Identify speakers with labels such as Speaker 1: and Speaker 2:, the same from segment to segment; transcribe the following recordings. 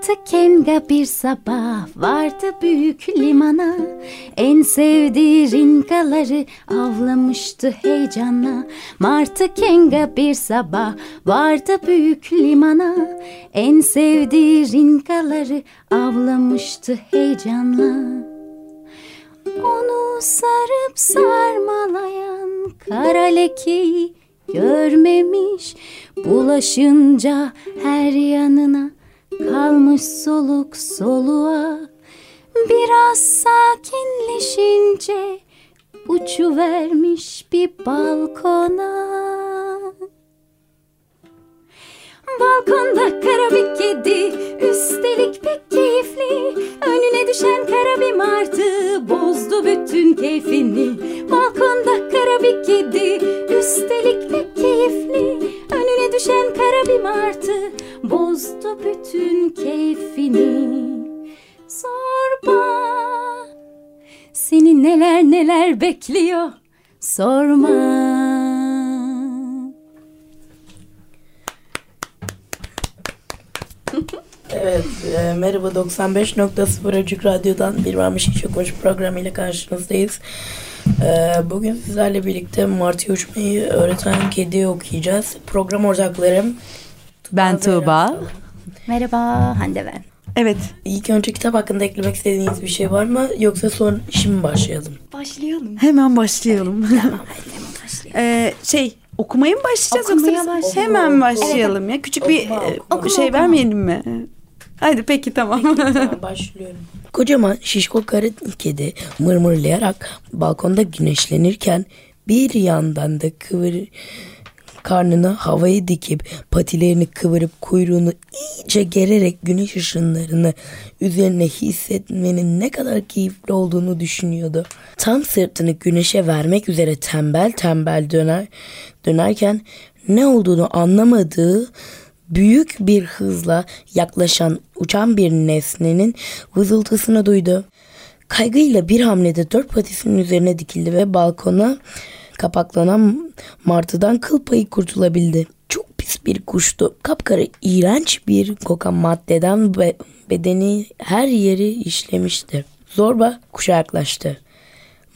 Speaker 1: Martı Kenga bir sabah vardı büyük limana. En sevdiği ringaları avlamıştı heyecanla Martı Kenga bir sabah vardı büyük limana. En sevdiği ringaları avlamıştı heyecanla Onu sarıp sarmalayan kara lekeyi görmemiş. Bulaşınca her yanına kalmış soluk soluğa Biraz sakinleşince uçu vermiş bir balkona Balkonda kara bir kedi Üstelik pek keyifli. Önüne düşen kara bir martı Bozdu bütün keyfini. Balkonda kara bir kedi Üstelik pek keyifli. Önüne düşen kara bir martı Bozdu bütün keyfini. Sorma Seni neler neler bekliyor. Sorma
Speaker 2: e, merhaba 95.0 Açık Radyo'dan bir varmış hiç yokmuş programıyla karşınızdayız. E, bugün sizlerle birlikte Martı Uçmayı öğreten kedi okuyacağız. Program ortaklarım
Speaker 3: Ben Tuğba.
Speaker 1: Merhaba Hande ben.
Speaker 3: Evet.
Speaker 2: İlk önce kitap hakkında eklemek istediğiniz bir şey var mı? Yoksa son şimdi başlayalım.
Speaker 1: Başlayalım.
Speaker 3: Hemen başlayalım. ee, şey okumaya mı başlayacağız
Speaker 1: Okumaya
Speaker 3: yoksa biz
Speaker 1: başlayalım.
Speaker 3: hemen başlayalım ya. Küçük bir
Speaker 2: Okuma,
Speaker 3: e,
Speaker 2: okuma.
Speaker 3: şey
Speaker 1: Okuma.
Speaker 3: vermeyelim mi? Hadi peki tamam.
Speaker 2: Tamam, başlıyorum. Kocaman şişko karı kedi mırmırlayarak balkonda güneşlenirken bir yandan da kıvır karnını havaya dikip patilerini kıvırıp kuyruğunu iyice gererek güneş ışınlarını üzerine hissetmenin ne kadar keyifli olduğunu düşünüyordu. Tam sırtını güneşe vermek üzere tembel tembel döner dönerken ne olduğunu anlamadığı büyük bir hızla yaklaşan uçan bir nesnenin vızıltısını duydu. Kaygıyla bir hamlede dört patisinin üzerine dikildi ve balkona kapaklanan martıdan kıl payı kurtulabildi. Çok pis bir kuştu. Kapkara iğrenç bir kokan maddeden be- bedeni her yeri işlemişti. Zorba kuşa yaklaştı.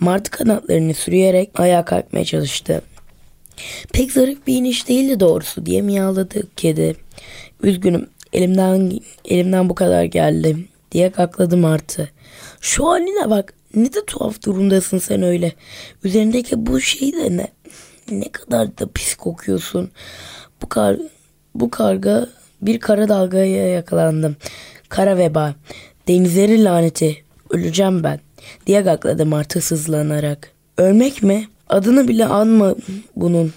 Speaker 2: Martı kanatlarını sürüyerek ayağa kalkmaya çalıştı. Pek zarif bir iniş değildi doğrusu diye miyavladı kedi. Üzgünüm elimden elimden bu kadar geldi diye kakladı Martı. Şu haline bak ne de tuhaf durumdasın sen öyle. Üzerindeki bu şey de ne? Ne kadar da pis kokuyorsun. Bu kar bu karga bir kara dalgaya yakalandım. Kara veba. Denizlerin laneti. Öleceğim ben diye gakladı Martı sızlanarak. Ölmek mi? Adını bile anma bunun.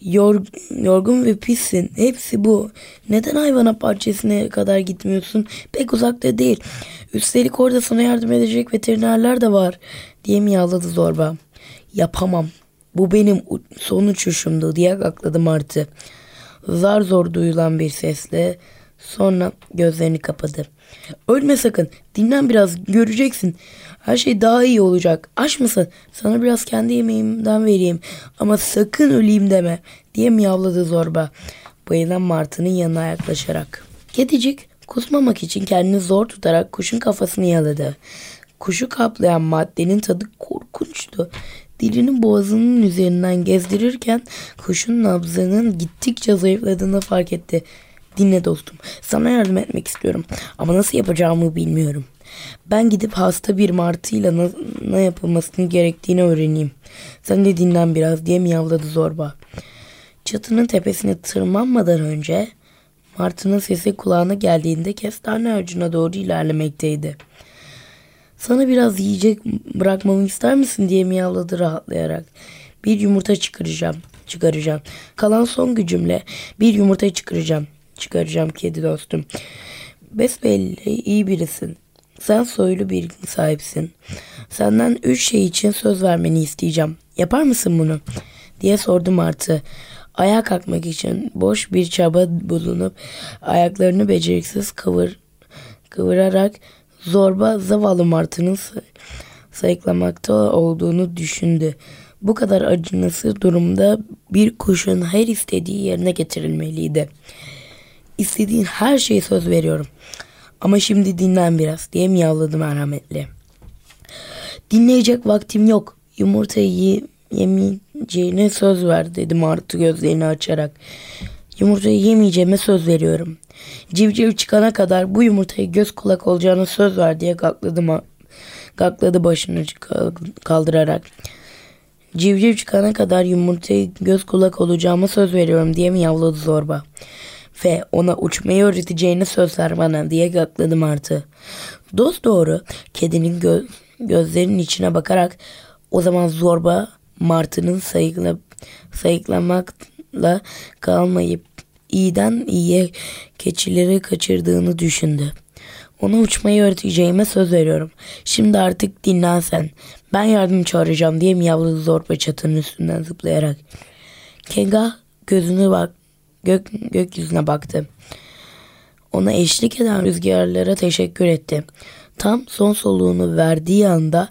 Speaker 2: Yor, yorgun ve pissin. Hepsi bu. Neden hayvanat bahçesine kadar gitmiyorsun? Pek uzakta değil. Üstelik orada sana yardım edecek veterinerler de var. Diye miyavladı zorba. Yapamam. Bu benim son uçuşumdu diye gakladı Martı. Zar zor duyulan bir sesle sonra gözlerini kapadı. Ölme sakın. Dinlen biraz. Göreceksin. Her şey daha iyi olacak. Aç mısın? Sana biraz kendi yemeğimden vereyim. Ama sakın öleyim deme. Diye miyavladı zorba. Bayılan martının yanına yaklaşarak. Kedicik kusmamak için kendini zor tutarak kuşun kafasını yaladı. Kuşu kaplayan maddenin tadı korkunçtu. Dilini boğazının üzerinden gezdirirken kuşun nabzının gittikçe zayıfladığını fark etti. Dinle dostum, sana yardım etmek istiyorum ama nasıl yapacağımı bilmiyorum. Ben gidip hasta bir martıyla ne yapılmasını gerektiğini öğreneyim. Sen de dinlen biraz diye miyavladı zorba. Çatının tepesine tırmanmadan önce martının sesi kulağına geldiğinde kestane ağacına doğru ilerlemekteydi. Sana biraz yiyecek bırakmamı ister misin diye miyavladı rahatlayarak. Bir yumurta çıkaracağım, çıkaracağım. Kalan son gücümle bir yumurta çıkaracağım çıkaracağım kedi dostum. Besbelli iyi birisin. Sen soylu bir sahipsin. Senden üç şey için söz vermeni isteyeceğim. Yapar mısın bunu? diye sordu Martı. Ayağa kalkmak için boş bir çaba bulunup ayaklarını beceriksiz kıvır, kıvırarak zorba zavallı Martı'nın sayıklamakta olduğunu düşündü. Bu kadar acınası durumda bir kuşun her istediği yerine getirilmeliydi. İstediğin her şeye söz veriyorum. Ama şimdi dinlen biraz diye miyavladı merhametli. Dinleyecek vaktim yok. Yumurtayı yemeyeceğine söz ver dedi Martı gözlerini açarak. Yumurtayı yemeyeceğime söz veriyorum. Civciv çıkana kadar bu yumurtayı göz kulak olacağına söz ver diye gakladı, gakladı başını kaldırarak. Civciv çıkana kadar yumurtayı göz kulak olacağıma söz veriyorum diye mi yavladı zorba. Ve ona uçmayı öğreteceğini söz ver bana diye gakladı Martı. Dost doğru kedinin gö gözlerinin içine bakarak o zaman zorba Martı'nın sayıkla sayıklamakla kalmayıp iyiden iyiye keçileri kaçırdığını düşündü. Ona uçmayı öğreteceğime söz veriyorum. Şimdi artık dinlen sen. Ben yardım çağıracağım diye miyavladı zorba çatının üstünden zıplayarak. Kenga gözünü bak gök, gökyüzüne baktı. Ona eşlik eden rüzgarlara teşekkür etti. Tam son soluğunu verdiği anda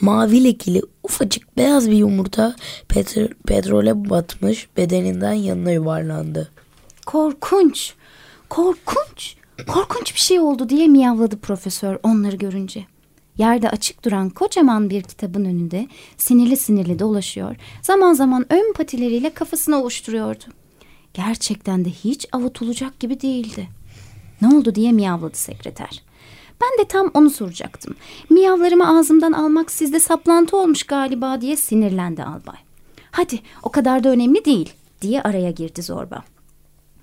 Speaker 2: mavi lekili ufacık beyaz bir yumurta petro petrole batmış bedeninden yanına yuvarlandı.
Speaker 1: Korkunç, korkunç, korkunç bir şey oldu diye miyavladı profesör onları görünce. Yerde açık duran kocaman bir kitabın önünde sinirli sinirli dolaşıyor. Zaman zaman ön patileriyle kafasını ovuşturuyordu. Gerçekten de hiç avutulacak gibi değildi. Ne oldu diye miyavladı sekreter. Ben de tam onu soracaktım. Miyavlarımı ağzımdan almak sizde saplantı olmuş galiba diye sinirlendi albay. Hadi o kadar da önemli değil diye araya girdi zorba.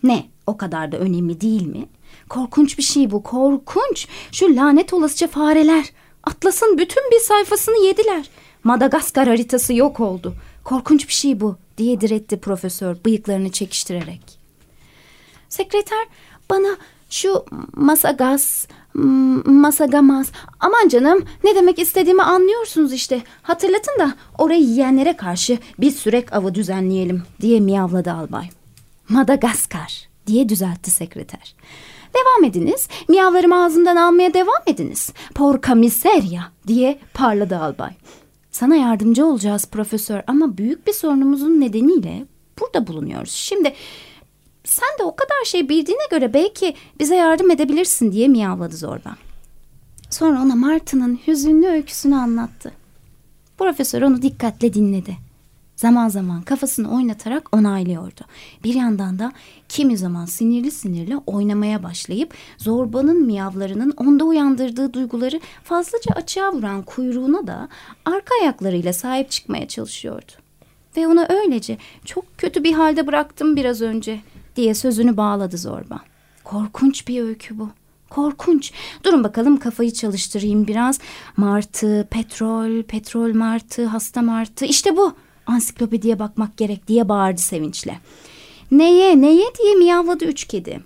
Speaker 1: Ne o kadar da önemli değil mi? Korkunç bir şey bu korkunç. Şu lanet olasıca fareler. Atlas'ın bütün bir sayfasını yediler. Madagaskar haritası yok oldu. Korkunç bir şey bu diye diretti profesör bıyıklarını çekiştirerek. Sekreter bana şu masagas, masagamaz. Aman canım ne demek istediğimi anlıyorsunuz işte. Hatırlatın da orayı yiyenlere karşı bir sürek avı düzenleyelim diye miyavladı albay. Madagaskar diye düzeltti sekreter. Devam ediniz. Miyavlarımı ağzımdan almaya devam ediniz. Porca miseria diye parladı albay. Sana yardımcı olacağız profesör ama büyük bir sorunumuzun nedeniyle burada bulunuyoruz. Şimdi sen de o kadar şey bildiğine göre belki bize yardım edebilirsin diye miyavladı zorba. Sonra ona Martı'nın hüzünlü öyküsünü anlattı. Profesör onu dikkatle dinledi. Zaman zaman kafasını oynatarak onaylıyordu. Bir yandan da kimi zaman sinirli sinirli oynamaya başlayıp zorbanın miyavlarının onda uyandırdığı duyguları fazlaca açığa vuran kuyruğuna da arka ayaklarıyla sahip çıkmaya çalışıyordu. Ve ona öylece çok kötü bir halde bıraktım biraz önce diye sözünü bağladı zorba. Korkunç bir öykü bu. Korkunç. Durun bakalım kafayı çalıştırayım biraz. Martı, petrol, petrol martı, hasta martı. İşte bu ansiklopediye bakmak gerek diye bağırdı sevinçle. Neye neye diye miyavladı üç kedi.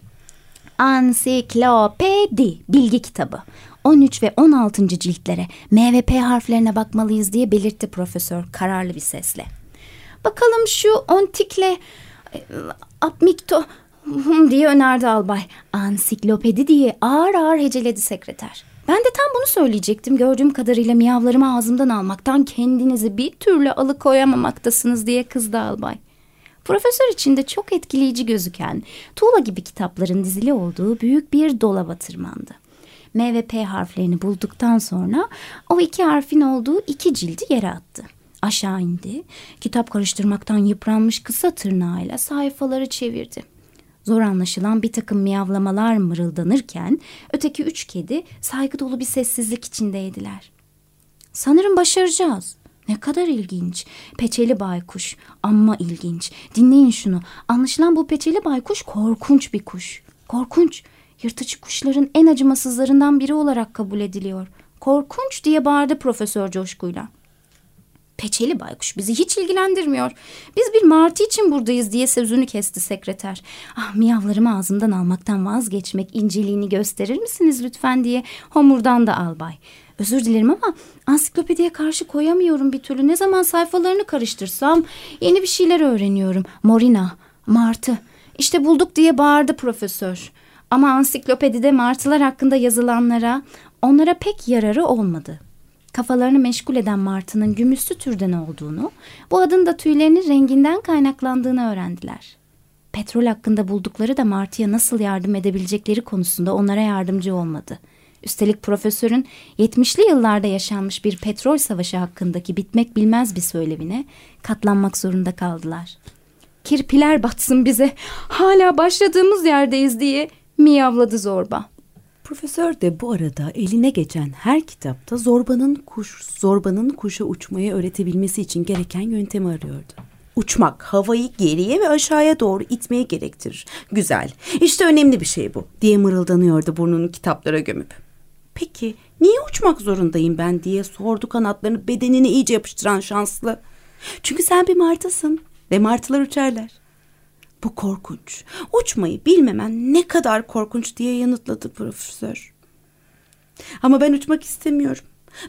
Speaker 1: Ansiklopedi bilgi kitabı. 13 ve 16. ciltlere M ve P harflerine bakmalıyız diye belirtti profesör kararlı bir sesle. Bakalım şu ontikle e, apmikto diye önerdi albay. Ansiklopedi diye ağır ağır heceledi sekreter. Ben de tam bunu söyleyecektim. Gördüğüm kadarıyla miyavlarımı ağzımdan almaktan kendinizi bir türlü alıkoyamamaktasınız diye kızdı albay. Profesör içinde çok etkileyici gözüken tuğla gibi kitapların dizili olduğu büyük bir dolaba tırmandı. M ve P harflerini bulduktan sonra o iki harfin olduğu iki cildi yere attı. Aşağı indi, kitap karıştırmaktan yıpranmış kısa tırnağıyla sayfaları çevirdi. Zor anlaşılan bir takım miyavlamalar mırıldanırken öteki üç kedi saygı dolu bir sessizlik içindeydiler. Sanırım başaracağız. Ne kadar ilginç. Peçeli baykuş. Amma ilginç. Dinleyin şunu. Anlaşılan bu peçeli baykuş korkunç bir kuş. Korkunç. Yırtıcı kuşların en acımasızlarından biri olarak kabul ediliyor. Korkunç diye bağırdı profesör coşkuyla. Peçeli baykuş bizi hiç ilgilendirmiyor. Biz bir martı için buradayız diye sözünü kesti sekreter. Ah miyavlarımı ağzımdan almaktan vazgeçmek inceliğini gösterir misiniz lütfen diye homurdan da albay. Özür dilerim ama ansiklopediye karşı koyamıyorum bir türlü. Ne zaman sayfalarını karıştırsam yeni bir şeyler öğreniyorum. Morina, martı. İşte bulduk diye bağırdı profesör. Ama ansiklopedide martılar hakkında yazılanlara onlara pek yararı olmadı. Kafalarını meşgul eden martının gümüşsü türden olduğunu, bu adın da tüylerinin renginden kaynaklandığını öğrendiler. Petrol hakkında buldukları da martıya nasıl yardım edebilecekleri konusunda onlara yardımcı olmadı. Üstelik profesörün 70'li yıllarda yaşanmış bir petrol savaşı hakkındaki bitmek bilmez bir söylemine katlanmak zorunda kaldılar. Kirpiler batsın bize, hala başladığımız yerdeyiz diye miyavladı zorba.
Speaker 3: Profesör de bu arada eline geçen her kitapta zorbanın kuş, zorbanın kuşa uçmayı öğretebilmesi için gereken yöntemi arıyordu. Uçmak havayı geriye ve aşağıya doğru itmeyi gerektirir. Güzel. İşte önemli bir şey bu diye mırıldanıyordu burnunu kitaplara gömüp. Peki niye uçmak zorundayım ben diye sordu kanatlarını bedenini iyice yapıştıran şanslı. Çünkü sen bir martısın ve martılar uçarlar. Bu korkunç. Uçmayı bilmemen ne kadar korkunç diye yanıtladı profesör. Ama ben uçmak istemiyorum.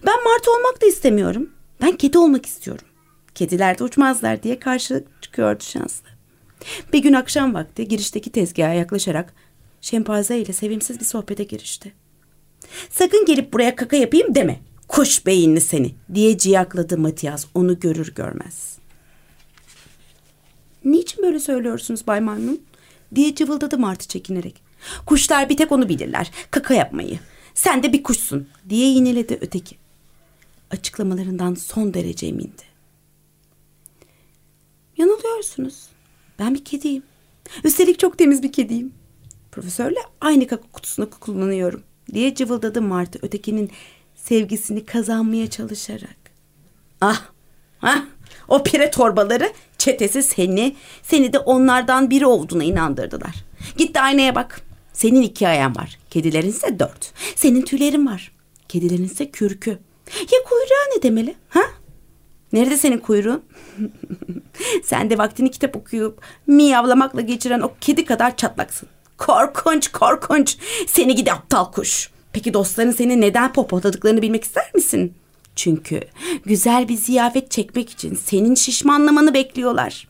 Speaker 3: Ben martı olmak da istemiyorum. Ben kedi olmak istiyorum. Kediler de uçmazlar diye karşı çıkıyordu şanslı. Bir gün akşam vakti girişteki tezgaha yaklaşarak şempanze ile sevimsiz bir sohbete girişti. Sakın gelip buraya kaka yapayım deme. Kuş beyinli seni diye ciyakladı Matias onu görür görmez. Niçin böyle söylüyorsunuz Bay Maymun? diye cıvıldadı Martı çekinerek. Kuşlar bir tek onu bilirler. Kaka yapmayı. Sen de bir kuşsun diye yineledi öteki. Açıklamalarından son derece emindi. Yanılıyorsunuz. Ben bir kediyim. Üstelik çok temiz bir kediyim. Profesörle aynı kaka kutusunu kullanıyorum diye cıvıldadı Martı ötekinin sevgisini kazanmaya çalışarak. Ah, ah, o pire torbaları çetesi seni, seni de onlardan biri olduğuna inandırdılar. Git de aynaya bak. Senin iki ayağın var. Kedilerin ise dört. Senin tüylerin var. Kedilerin ise kürkü. Ya kuyruğa ne demeli? Ha? Nerede senin kuyruğun? Sen de vaktini kitap okuyup miyavlamakla geçiren o kedi kadar çatlaksın. Korkunç korkunç. Seni gidi aptal kuş. Peki dostların seni neden popotladıklarını bilmek ister misin? Çünkü güzel bir ziyafet çekmek için senin şişmanlamanı bekliyorlar.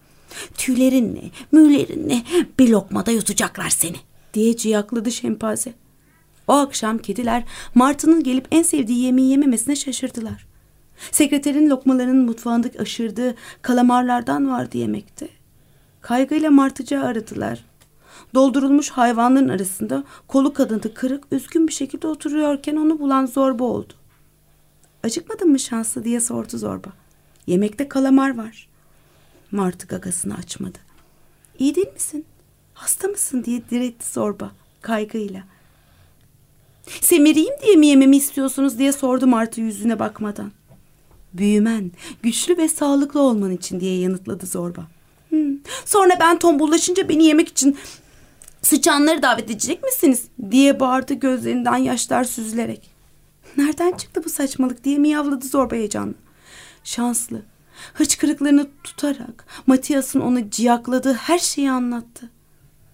Speaker 3: Tüylerinle, müylerinle bir lokmada yutacaklar seni diye ciyakladı şempanze. O akşam kediler Martı'nın gelip en sevdiği yemeği yememesine şaşırdılar. Sekreterin lokmalarının mutfağındaki aşırdığı kalamarlardan vardı yemekte. Kaygıyla Martıcı aradılar. Doldurulmuş hayvanların arasında kolu kadını kırık üzgün bir şekilde oturuyorken onu bulan zorba oldu. Acıkmadın mı şanslı diye sordu zorba. Yemekte kalamar var. Martı gagasını açmadı. İyi değil misin? Hasta mısın diye diretti zorba kaygıyla. Semireyim diye mi yememi istiyorsunuz diye sordu Martı yüzüne bakmadan. Büyümen, güçlü ve sağlıklı olman için diye yanıtladı zorba. Hmm. Sonra ben tombullaşınca beni yemek için sıçanları davet edecek misiniz? diye bağırdı gözlerinden yaşlar süzülerek. Nereden çıktı bu saçmalık diye miyavladı zorba heyecanla. Şanslı. Hıçkırıklarını tutarak Matias'ın ona ciyakladığı her şeyi anlattı.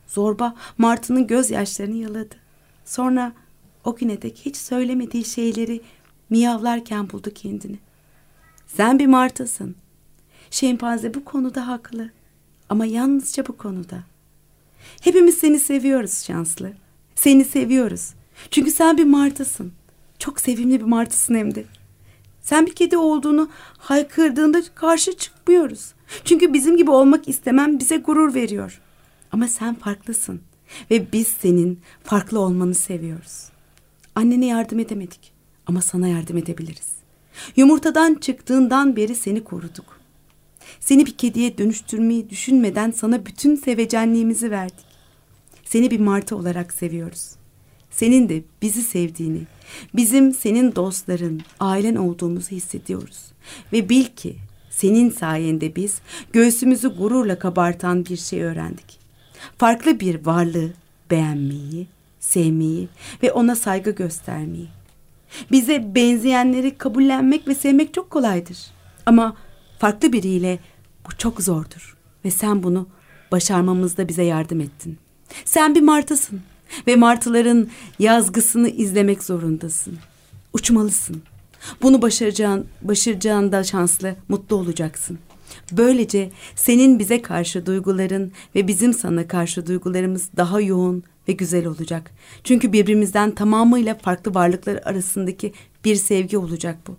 Speaker 3: Zorba Martı'nın gözyaşlarını yaladı. Sonra o güne dek hiç söylemediği şeyleri miyavlarken buldu kendini. Sen bir martısın. Şempanze bu konuda haklı. Ama yalnızca bu konuda. Hepimiz seni seviyoruz şanslı. Seni seviyoruz. Çünkü sen bir martısın. Çok sevimli bir martısın hem de. Sen bir kedi olduğunu haykırdığında karşı çıkmıyoruz. Çünkü bizim gibi olmak istemem bize gurur veriyor. Ama sen farklısın. Ve biz senin farklı olmanı seviyoruz. Annene yardım edemedik. Ama sana yardım edebiliriz. Yumurtadan çıktığından beri seni koruduk. Seni bir kediye dönüştürmeyi düşünmeden sana bütün sevecenliğimizi verdik. Seni bir martı olarak seviyoruz. Senin de bizi sevdiğini, bizim senin dostların, ailen olduğumuzu hissediyoruz. Ve bil ki senin sayende biz göğsümüzü gururla kabartan bir şey öğrendik. Farklı bir varlığı beğenmeyi, sevmeyi ve ona saygı göstermeyi. Bize benzeyenleri kabullenmek ve sevmek çok kolaydır. Ama farklı biriyle bu çok zordur. Ve sen bunu başarmamızda bize yardım ettin. Sen bir martısın ve martıların yazgısını izlemek zorundasın. Uçmalısın. Bunu başaracağın, başaracağında şanslı, mutlu olacaksın. Böylece senin bize karşı duyguların ve bizim sana karşı duygularımız daha yoğun ve güzel olacak. Çünkü birbirimizden tamamıyla farklı varlıklar arasındaki bir sevgi olacak bu.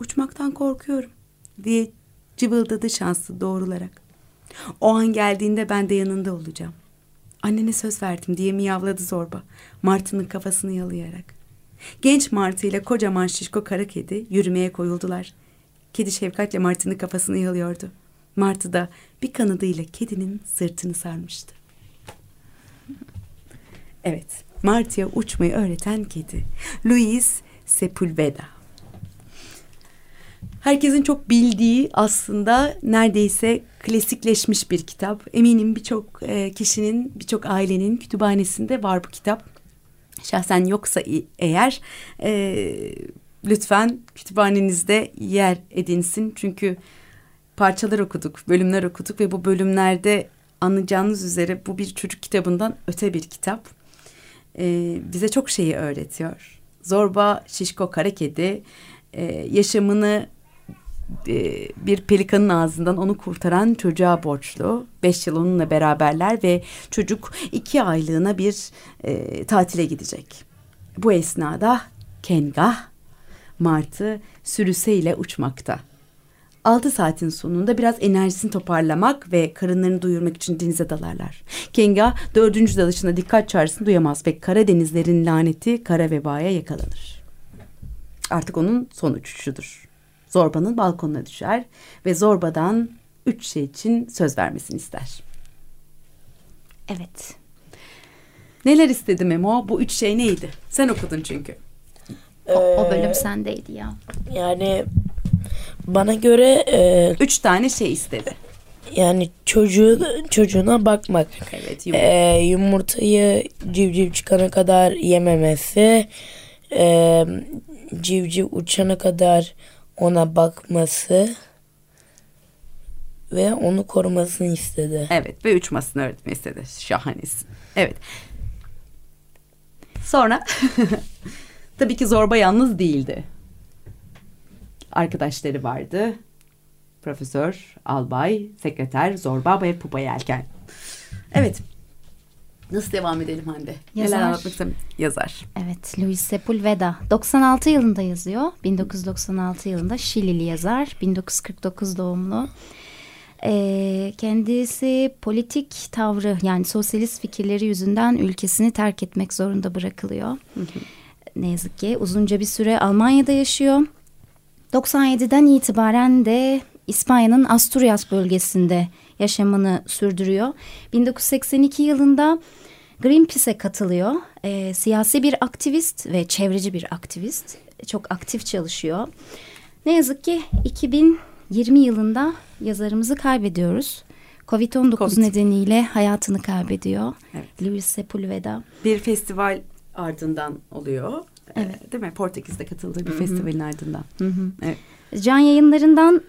Speaker 3: Uçmaktan korkuyorum diye cıvıldadı şanslı doğrularak. O an geldiğinde ben de yanında olacağım. Annene söz verdim diye miyavladı zorba. Martı'nın kafasını yalayarak. Genç Martı ile kocaman şişko kara kedi yürümeye koyuldular. Kedi şefkatle Martı'nın kafasını yalıyordu. Martı da bir kanadıyla kedinin sırtını sarmıştı. Evet, Martı'ya uçmayı öğreten kedi. Louis Sepulveda. Herkesin çok bildiği aslında neredeyse klasikleşmiş bir kitap. Eminim birçok e, kişinin, birçok ailenin kütüphanesinde var bu kitap. Şahsen yoksa eğer e, lütfen kütüphanenizde yer edinsin. Çünkü parçalar okuduk, bölümler okuduk ve bu bölümlerde anlayacağınız üzere bu bir çocuk kitabından öte bir kitap. E, bize çok şeyi öğretiyor. Zorba Şişko Kara Kedi e, yaşamını bir pelikanın ağzından onu kurtaran çocuğa borçlu. Beş yıl onunla beraberler ve çocuk iki aylığına bir e, tatile gidecek. Bu esnada Kengah Martı sürüsüyle uçmakta. Altı saatin sonunda biraz enerjisini toparlamak ve karınlarını duyurmak için denize dalarlar. Kenga dördüncü dalışına dikkat çağrısını duyamaz ve Karadenizlerin laneti kara vebaya yakalanır. Artık onun son uçuşudur. Zorba'nın balkonuna düşer ve Zorba'dan üç şey için söz vermesini ister.
Speaker 1: Evet.
Speaker 3: Neler istedi Memo? Bu üç şey neydi? Sen okudun çünkü.
Speaker 1: O, o bölüm sendeydi ya.
Speaker 2: Yani bana göre e,
Speaker 3: Üç tane şey istedi.
Speaker 2: yani çocuğu çocuğuna bakmak.
Speaker 3: Evet.
Speaker 2: E, yumurtayı civciv çıkana kadar yememesi, e, civciv uçana kadar ona bakması ve onu korumasını istedi.
Speaker 3: Evet ve uçmasını öğretmeyi istedi. Şahanesin. Evet. Sonra tabii ki Zorba yalnız değildi. Arkadaşları vardı. Profesör, albay, sekreter, Zorba ve Pupa Yelken. Evet. Nasıl devam edelim Hande?
Speaker 1: Yazar.
Speaker 3: Neler anlatmak Yazar.
Speaker 1: Evet, Luis Sepulveda 96 yılında yazıyor. 1996 yılında Şilili yazar. 1949 doğumlu. Ee, kendisi politik tavrı yani sosyalist fikirleri yüzünden ülkesini terk etmek zorunda bırakılıyor. Ne yazık ki uzunca bir süre Almanya'da yaşıyor. 97'den itibaren de İspanya'nın Asturias bölgesinde yaşamını sürdürüyor. 1982 yılında Greenpeace'e katılıyor. Ee, siyasi bir aktivist ve çevreci bir aktivist. Çok aktif çalışıyor. Ne yazık ki 2020 yılında yazarımızı kaybediyoruz. Covid-19
Speaker 3: Covid.
Speaker 1: nedeniyle hayatını kaybediyor.
Speaker 3: Evet.
Speaker 1: Luis Sepulveda.
Speaker 3: Bir festival ardından oluyor. Evet. Değil mi? Portekiz'de katıldığı bir festivalin ardından. Evet.
Speaker 1: Can yayınlarından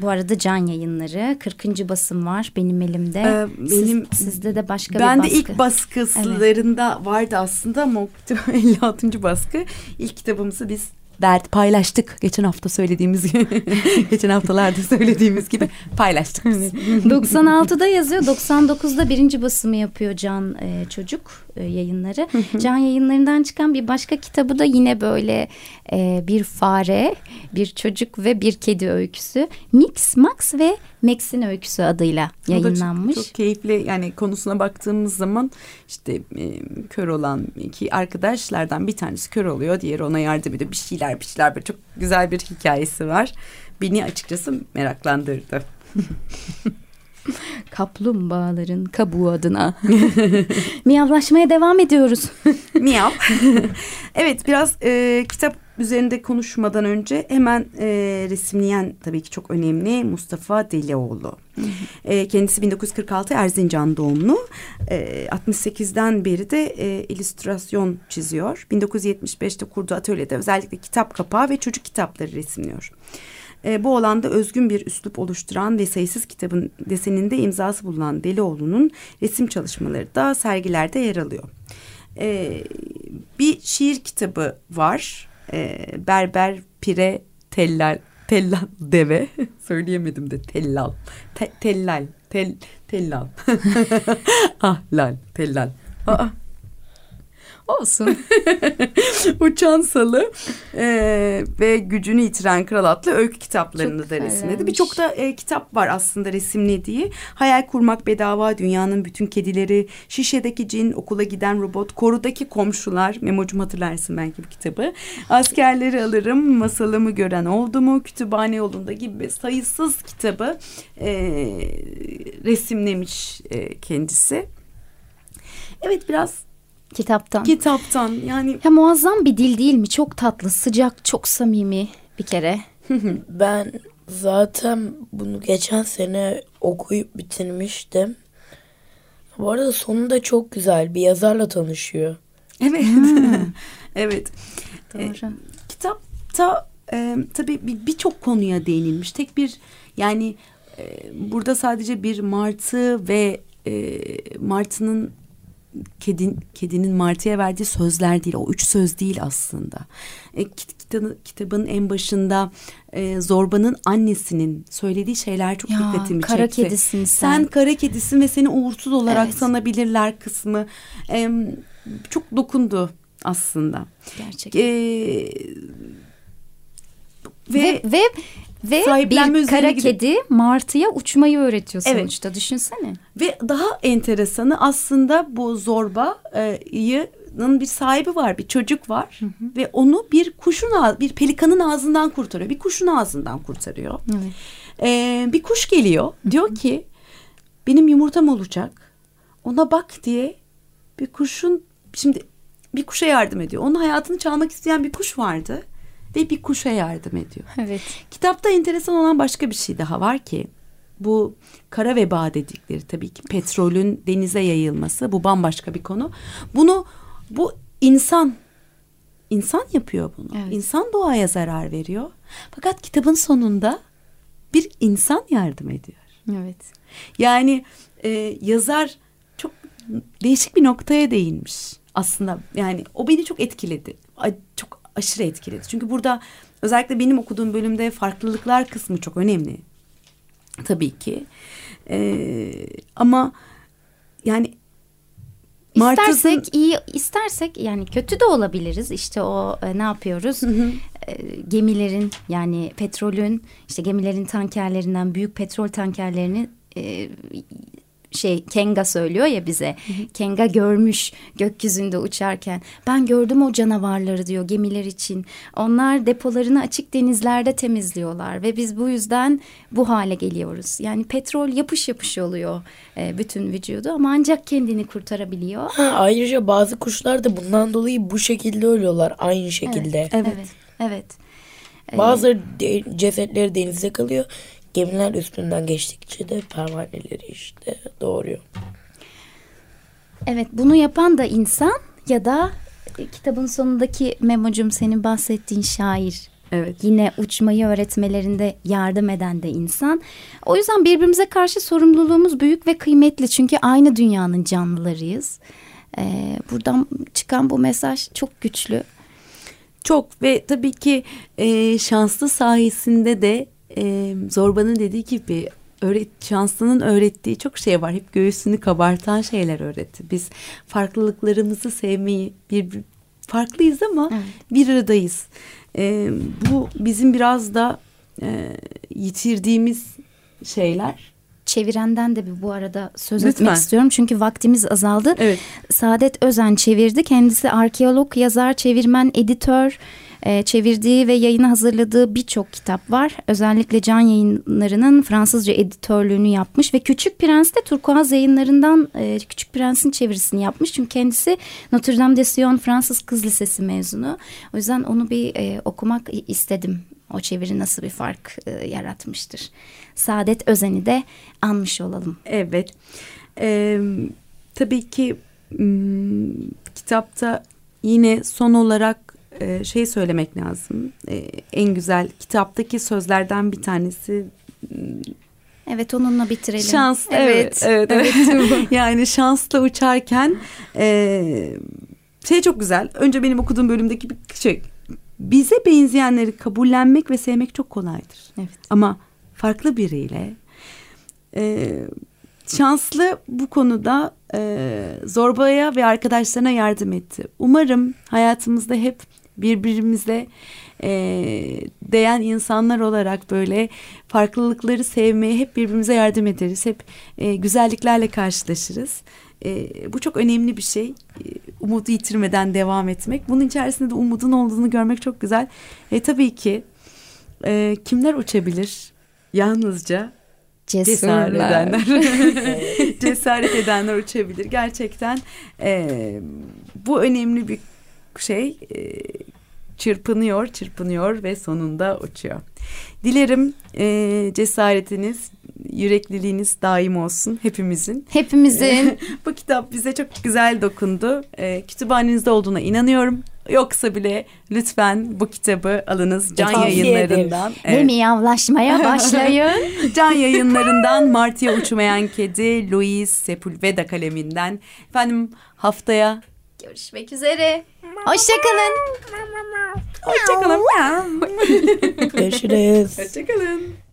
Speaker 1: bu arada Can yayınları 40. basım var benim elimde.
Speaker 3: Ee,
Speaker 1: Siz-
Speaker 3: benim-
Speaker 1: sizde de başka
Speaker 3: ben
Speaker 1: bir
Speaker 3: de
Speaker 1: baskı.
Speaker 3: ilk baskılarında vardı aslında ama o kitap 56. baskı. İlk kitabımızı biz dert paylaştık. Geçen hafta söylediğimiz gibi. geçen haftalarda söylediğimiz gibi paylaştık biz.
Speaker 1: 96'da yazıyor. 99'da birinci basımı yapıyor Can e, Çocuk e, yayınları. Can yayınlarından çıkan bir başka kitabı da yine böyle e, bir fare, bir çocuk ve bir kedi öyküsü. Mix, Max ve Max'in öyküsü adıyla
Speaker 3: da çok-
Speaker 1: yayınlanmış.
Speaker 3: Çok, keyifli yani konusuna baktığımız zaman işte e, kör olan iki arkadaşlardan bir tanesi kör oluyor. Diğeri ona yardım ediyor. Bir şeyler şeyler böyle çok güzel bir hikayesi var. Beni açıkçası meraklandırdı.
Speaker 1: Kaplumbağaların kabuğu adına. Miyavlaşmaya devam ediyoruz.
Speaker 3: Miyav. evet biraz e, kitap üzerinde konuşmadan önce hemen e, resimleyen tabii ki çok önemli Mustafa Delioğlu. E, kendisi 1946 Erzincan doğumlu. E, 68'den beri de e, illüstrasyon çiziyor. 1975'te kurduğu atölyede özellikle kitap kapağı ve çocuk kitapları resimliyor. E, bu alanda özgün bir üslup oluşturan ve sayısız kitabın deseninde imzası bulunan Delioğlu'nun resim çalışmaları da sergilerde yer alıyor. E, bir şiir kitabı var. E, Berber Pire Tellal Tellal deve. Söyleyemedim de tellal. Te, tellal tel, tellal. Ah lal tellal. Aa,
Speaker 1: Olsun.
Speaker 3: Uçan Salı e, ve Gücünü Yitiren Kral adlı öykü kitaplarını
Speaker 1: Çok
Speaker 3: da resimledi. Birçok da e, kitap var aslında resimlediği. Hayal Kurmak Bedava, Dünyanın Bütün Kedileri, Şişedeki Cin, Okula Giden Robot, Korudaki Komşular, Memo'cum hatırlarsın belki bu kitabı. Askerleri Alırım, Masalımı Gören Oldu mu, Kütüphane Yolunda gibi sayısız kitabı e, resimlemiş e, kendisi. Evet biraz
Speaker 1: Kitaptan.
Speaker 3: kitaptan yani
Speaker 1: Ya muazzam bir dil değil mi? Çok tatlı, sıcak, çok samimi bir kere.
Speaker 2: Ben zaten bunu geçen sene okuyup bitirmiştim. Bu arada sonunda çok güzel bir yazarla tanışıyor.
Speaker 3: Evet. evet. E,
Speaker 1: Doğru.
Speaker 3: kitapta e, tabii bir- birçok konuya değinilmiş. Tek bir yani e, burada sadece bir martı ve e, martının kedin, kedinin martıya verdiği sözler değil. O üç söz değil aslında. E, kit- kitabın, kitabın en başında e, Zorba'nın annesinin söylediği şeyler çok
Speaker 1: Ya,
Speaker 3: dikkatimi
Speaker 1: kara
Speaker 3: çekti.
Speaker 1: kedisin sen.
Speaker 3: Sen kara kedisin ve seni uğursuz olarak
Speaker 1: Evet.
Speaker 3: sanabilirler kısmı. E, çok dokundu aslında.
Speaker 1: Gerçekten.
Speaker 3: Ee, ve,
Speaker 1: ve ve ve bir kara kedi martıya uçmayı öğretiyor
Speaker 3: Evet.
Speaker 1: sonuçta. Düşünsene.
Speaker 3: ve daha enteresanı aslında bu zorbayının bir sahibi var, bir çocuk var ve onu bir kuşun bir pelikanın ağzından kurtarıyor. Bir kuşun ağzından kurtarıyor.
Speaker 1: Evet.
Speaker 3: Ee, bir kuş geliyor, diyor ki benim yumurtam olacak. Ona bak diye bir kuşun şimdi bir kuşa yardım ediyor. Onun hayatını çalmak isteyen bir kuş vardı ve bir kuşa yardım ediyor.
Speaker 1: Evet.
Speaker 3: Kitapta enteresan olan başka bir şey daha var ki bu kara veba dedikleri tabii ki petrolün denize yayılması bu bambaşka bir konu. Bunu bu insan insan yapıyor bunu.
Speaker 1: Evet.
Speaker 3: İnsan doğaya zarar veriyor. Fakat kitabın sonunda bir insan yardım ediyor.
Speaker 1: Evet.
Speaker 3: Yani e, yazar çok değişik bir noktaya değinmiş aslında. Yani o beni çok etkiledi. Ay, Çok aşırı etkiledi. Çünkü burada özellikle benim okuduğum bölümde farklılıklar kısmı çok önemli. Tabii ki. E, ama yani Martız'ın-
Speaker 1: İstersek iyi istersek yani kötü de olabiliriz. İşte o e, ne yapıyoruz? E, gemilerin yani petrolün işte gemilerin tankerlerinden büyük petrol tankerlerini e, şey Kenga söylüyor ya bize. Kenga görmüş gökyüzünde uçarken. Ben gördüm o canavarları diyor gemiler için. Onlar depolarını açık denizlerde temizliyorlar ve biz bu yüzden bu hale geliyoruz. Yani petrol yapış yapış oluyor e, bütün vücudu ama ancak kendini kurtarabiliyor.
Speaker 2: Ha, ayrıca bazı kuşlar da bundan dolayı bu şekilde ölüyorlar aynı şekilde.
Speaker 1: Evet. Evet. evet.
Speaker 2: Bazı de- cesetleri denizde kalıyor. Gemiler üstünden geçtikçe de pervaneleri işte doğuruyor.
Speaker 1: Evet bunu yapan da insan ya da kitabın sonundaki Memo'cum senin bahsettiğin şair.
Speaker 3: Evet.
Speaker 1: Yine uçmayı öğretmelerinde yardım eden de insan. O yüzden birbirimize karşı sorumluluğumuz büyük ve kıymetli. Çünkü aynı dünyanın canlılarıyız. Ee, buradan çıkan bu mesaj çok güçlü.
Speaker 3: Çok ve tabii ki e, şanslı sayesinde de e, Zorba'nın dediği gibi öğret, şanslının öğrettiği çok şey var. Hep göğsünü kabartan şeyler öğretti. Biz farklılıklarımızı sevmeyi bir bir- farklıyız ama
Speaker 1: Evet.
Speaker 3: bir aradayız. E, bu bizim biraz da e, yitirdiğimiz şeyler.
Speaker 1: Çevirenden de bir bu arada söz
Speaker 3: Lütfen.
Speaker 1: etmek istiyorum. Çünkü vaktimiz azaldı.
Speaker 3: Evet.
Speaker 1: Saadet Özen çevirdi. Kendisi arkeolog, yazar, çevirmen, editör. Ee, çevirdiği ve yayına hazırladığı birçok kitap var. Özellikle Can Yayınları'nın Fransızca editörlüğünü yapmış ve Küçük Prens de Turkuaz Yayınları'ndan e, Küçük Prens'in çevirisini yapmış. Çünkü kendisi Notre Dame de Sion Fransız Kız Lisesi mezunu. O yüzden onu bir e, okumak istedim. O çeviri nasıl bir fark e, yaratmıştır. Saadet Özen'i de anmış olalım.
Speaker 3: Evet. Ee, tabii ki kitapta yine son olarak e, şey söylemek lazım. E, en güzel kitaptaki sözlerden bir tanesi
Speaker 1: Evet onunla bitirelim.
Speaker 3: Şans evet evet, evet. yani şansla uçarken e, şey çok güzel. Önce benim okuduğum bölümdeki bir şey bize benzeyenleri kabullenmek ve sevmek çok kolaydır.
Speaker 1: Evet.
Speaker 3: Ama farklı biriyle e, şanslı bu konuda e, Zorba'ya ve arkadaşlarına yardım etti. Umarım hayatımızda hep birbirimize e, değen insanlar olarak böyle farklılıkları sevmeye hep birbirimize yardım ederiz. Hep e, güzelliklerle karşılaşırız. E, bu çok önemli bir şey. E, umudu yitirmeden devam etmek. Bunun içerisinde de umudun olduğunu görmek çok güzel. E, tabii ki e, kimler uçabilir? Yalnızca cesaret edenler. cesaret edenler uçabilir. Gerçekten e, bu önemli bir şey. E, çırpınıyor, çırpınıyor ve sonunda uçuyor. Dilerim e, cesaretiniz, yürekliliğiniz daim olsun hepimizin.
Speaker 1: Hepimizin.
Speaker 3: Bu kitap bize çok güzel dokundu. E, kütüphanenizde olduğuna inanıyorum. Yoksa bile lütfen bu kitabı alınız Can
Speaker 2: Tavsiye
Speaker 3: Yayınlarından.
Speaker 1: Ve miyavlaşmaya başlayın.
Speaker 3: Can Yayınlarından Martı'ya Uçmayan Kedi, Louise Sepulveda kaleminden. Efendim haftaya
Speaker 1: Görüşmek üzere. Hoşçakalın.
Speaker 3: Hoşçakalın.
Speaker 2: Görüşürüz.
Speaker 3: Hoşçakalın.